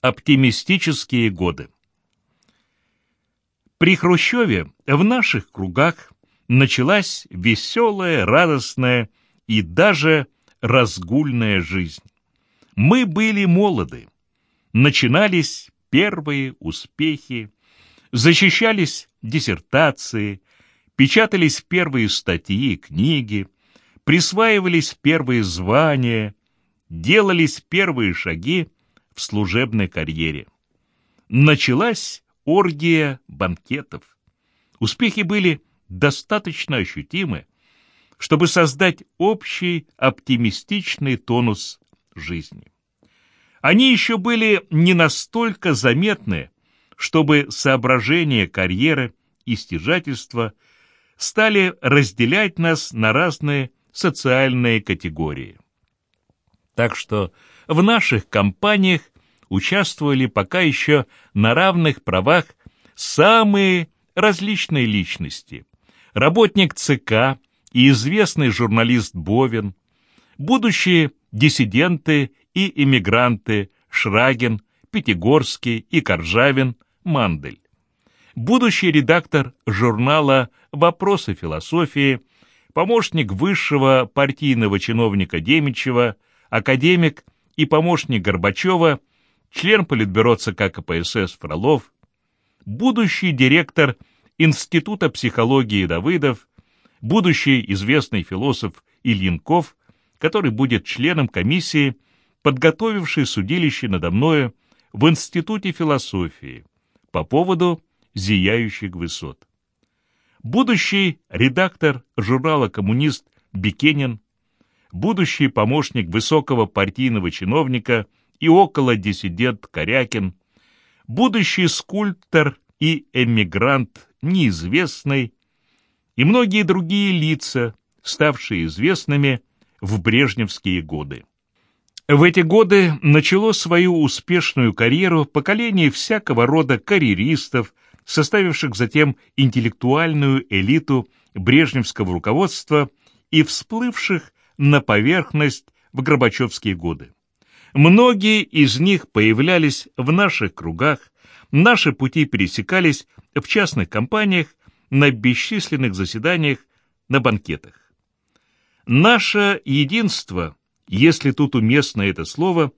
Оптимистические годы. При Хрущеве в наших кругах началась веселая, радостная и даже разгульная жизнь. Мы были молоды. Начинались первые успехи, защищались диссертации, печатались первые статьи книги, присваивались первые звания, делались первые шаги в служебной карьере. Началась оргия банкетов. Успехи были достаточно ощутимы, чтобы создать общий оптимистичный тонус жизни. Они еще были не настолько заметны, чтобы соображения карьеры и стяжательства стали разделять нас на разные социальные категории. Так что в наших компаниях участвовали пока еще на равных правах самые различные личности. Работник ЦК и известный журналист Бовин, будущие диссиденты и иммигранты Шрагин, Пятигорский и Коржавин, Мандель. Будущий редактор журнала «Вопросы философии», помощник высшего партийного чиновника Демичева, академик и помощник Горбачева, член Политбюро ЦК КПСС Фролов, будущий директор Института психологии Давыдов, будущий известный философ Ильинков, который будет членом комиссии, подготовившей судилище надо мною в Институте философии по поводу зияющих высот. Будущий редактор журнала «Коммунист» Бекенин, будущий помощник высокого партийного чиновника и около диссидент Корякин, будущий скульптор и эмигрант неизвестный и многие другие лица, ставшие известными в брежневские годы. В эти годы начало свою успешную карьеру поколение всякого рода карьеристов, составивших затем интеллектуальную элиту брежневского руководства и всплывших на поверхность в Горбачевские годы. Многие из них появлялись в наших кругах, наши пути пересекались в частных компаниях, на бесчисленных заседаниях, на банкетах. Наше единство, если тут уместно это слово,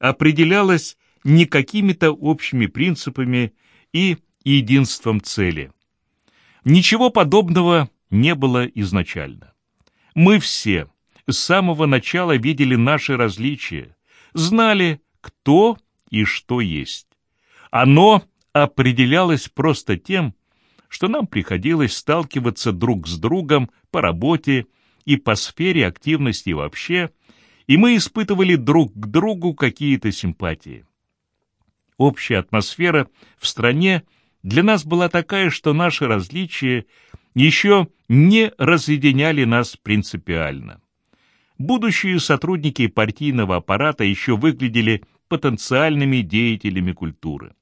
определялось не какими-то общими принципами и единством цели. Ничего подобного не было изначально. Мы все с самого начала видели наши различия, знали, кто и что есть. Оно определялось просто тем, что нам приходилось сталкиваться друг с другом по работе и по сфере активности вообще, и мы испытывали друг к другу какие-то симпатии. Общая атмосфера в стране для нас была такая, что наши различия еще не разъединяли нас принципиально. Будущие сотрудники партийного аппарата еще выглядели потенциальными деятелями культуры.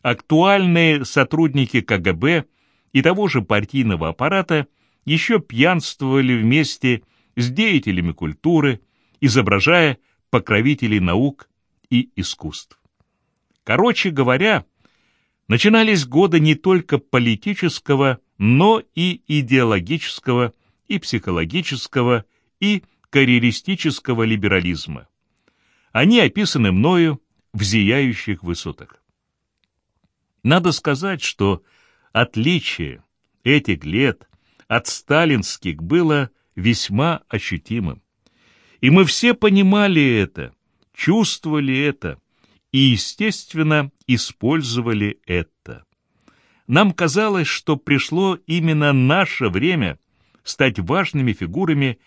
Актуальные сотрудники КГБ и того же партийного аппарата еще пьянствовали вместе с деятелями культуры, изображая покровителей наук и искусств. Короче говоря, начинались годы не только политического, но и идеологического, и психологического, и карьеристического либерализма. Они описаны мною в зияющих высотах. Надо сказать, что отличие этих лет от сталинских было весьма ощутимым. И мы все понимали это, чувствовали это и, естественно, использовали это. Нам казалось, что пришло именно наше время стать важными фигурами,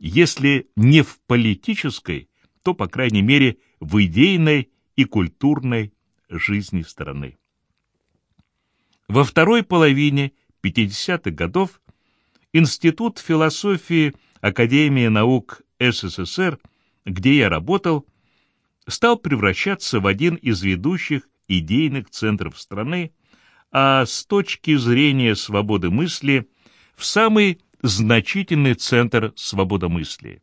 если не в политической, то, по крайней мере, в идейной и культурной жизни страны. Во второй половине 50-х годов Институт философии Академии наук СССР, где я работал, стал превращаться в один из ведущих идейных центров страны, а с точки зрения свободы мысли в самый значительный центр свободомыслия.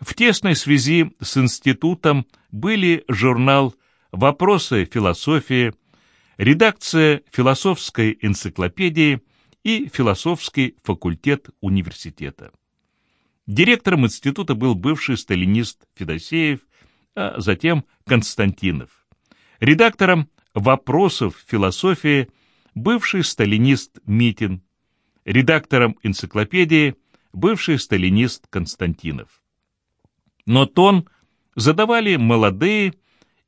В тесной связи с институтом были журнал «Вопросы философии», редакция философской энциклопедии и философский факультет университета. Директором института был бывший сталинист Федосеев, а затем Константинов. Редактором «Вопросов философии» бывший сталинист Митин. Редактором энциклопедии бывший сталинист Константинов. Но тон задавали молодые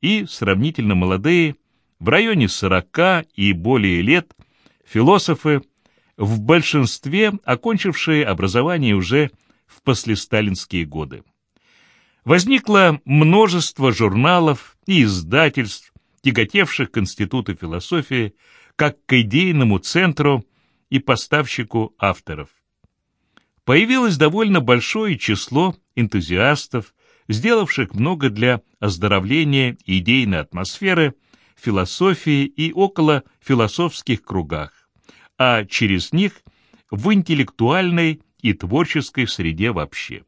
и сравнительно молодые, в районе 40 и более лет, философы, в большинстве окончившие образование уже в послесталинские годы. Возникло множество журналов и издательств, тяготевших к Институту философии как к идейному центру и поставщику авторов. Появилось довольно большое число энтузиастов, сделавших много для оздоровления идейной атмосферы, философии и около философских кругах, а через них в интеллектуальной и творческой среде вообще.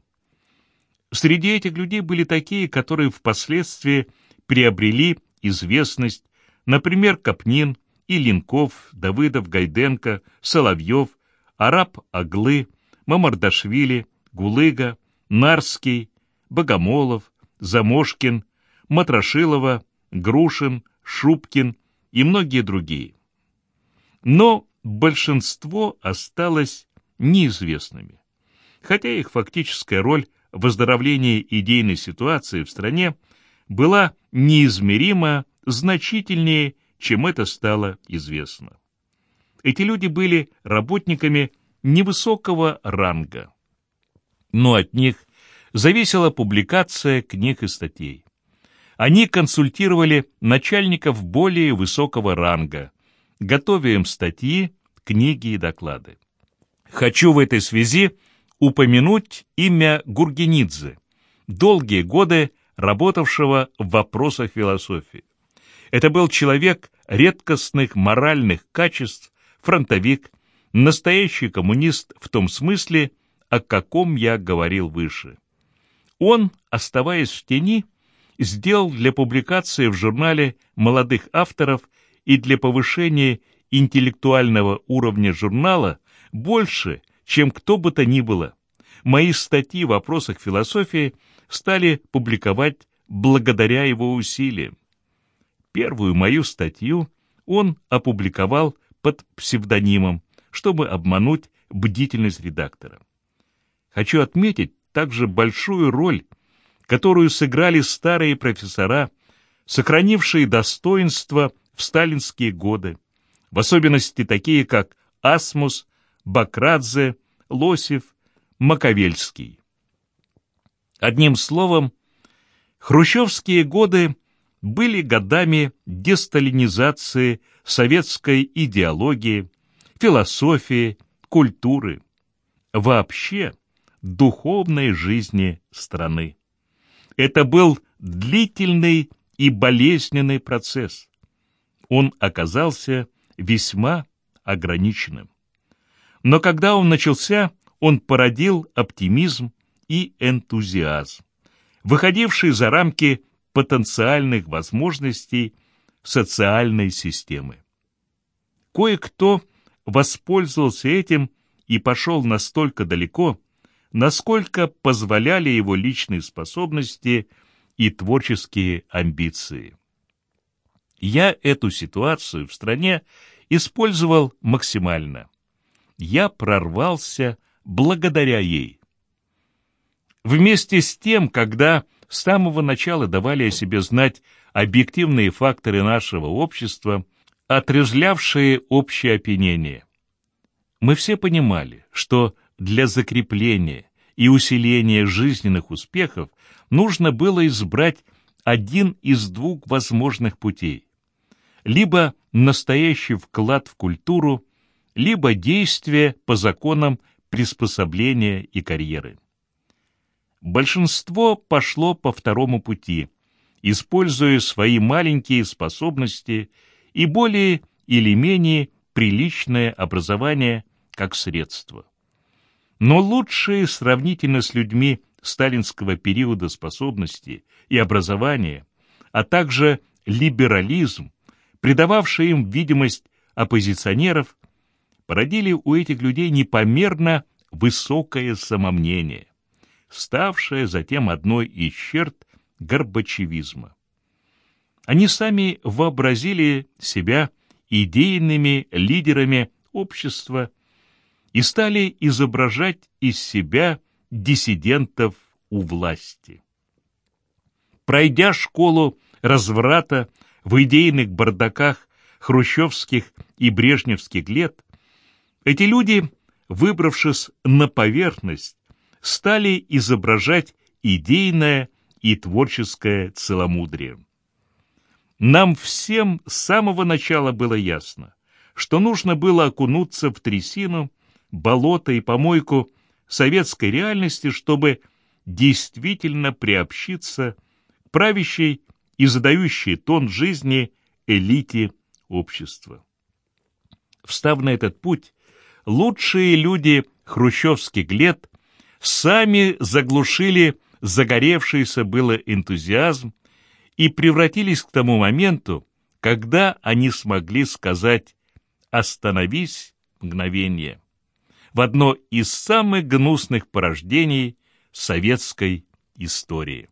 Среди этих людей были такие, которые впоследствии приобрели известность, например, Капнин, Ленков, Давыдов, Гайденко, Соловьев, Араб Аглы, Мамардашвили, Гулыга, Нарский, Богомолов, Замошкин, Матрошилова, Грушин, Шубкин и многие другие. Но большинство осталось неизвестными, хотя их фактическая роль в оздоровлении идейной ситуации в стране была неизмеримо значительнее, чем это стало известно. Эти люди были работниками невысокого ранга, но от них зависела публикация книг и статей. Они консультировали начальников более высокого ранга, готовя им статьи, книги и доклады. Хочу в этой связи упомянуть имя Гургенидзе, долгие годы работавшего в вопросах философии. Это был человек редкостных моральных качеств, фронтовик, настоящий коммунист в том смысле, о каком я говорил выше. Он, оставаясь в тени, сделал для публикации в журнале молодых авторов и для повышения интеллектуального уровня журнала больше, чем кто бы то ни было. Мои статьи в вопросах философии стали публиковать благодаря его усилиям. Первую мою статью он опубликовал под псевдонимом, чтобы обмануть бдительность редактора. Хочу отметить также большую роль, которую сыграли старые профессора, сохранившие достоинство в сталинские годы, в особенности такие, как Асмус, Бакрадзе, Лосев, Маковельский. Одним словом, хрущевские годы были годами десталинизации советской идеологии, философии, культуры, вообще духовной жизни страны. Это был длительный и болезненный процесс. Он оказался весьма ограниченным. Но когда он начался, он породил оптимизм и энтузиазм, выходивший за рамки потенциальных возможностей социальной системы. Кое-кто воспользовался этим и пошел настолько далеко, насколько позволяли его личные способности и творческие амбиции. Я эту ситуацию в стране использовал максимально. Я прорвался благодаря ей. Вместе с тем, когда с самого начала давали о себе знать объективные факторы нашего общества, отрезлявшие общее опьянение. Мы все понимали, что для закрепления и усиления жизненных успехов нужно было избрать один из двух возможных путей. Либо настоящий вклад в культуру, либо действие по законам приспособления и карьеры. Большинство пошло по второму пути, используя свои маленькие способности и более или менее приличное образование как средство. Но лучшие сравнительно с людьми сталинского периода способности и образования, а также либерализм, придававший им видимость оппозиционеров, породили у этих людей непомерно высокое самомнение, ставшее затем одной из черт горбачевизма. Они сами вообразили себя идейными лидерами общества и стали изображать из себя диссидентов у власти. Пройдя школу разврата в идейных бардаках хрущевских и брежневских лет, эти люди, выбравшись на поверхность, стали изображать идейное и творческое целомудрие. Нам всем с самого начала было ясно, что нужно было окунуться в трясину, болото и помойку советской реальности, чтобы действительно приобщиться к правящей и задающей тон жизни элите общества. Встав на этот путь, лучшие люди хрущевских лет сами заглушили загоревшийся было энтузиазм и превратились к тому моменту, когда они смогли сказать «остановись мгновение» в одно из самых гнусных порождений советской истории.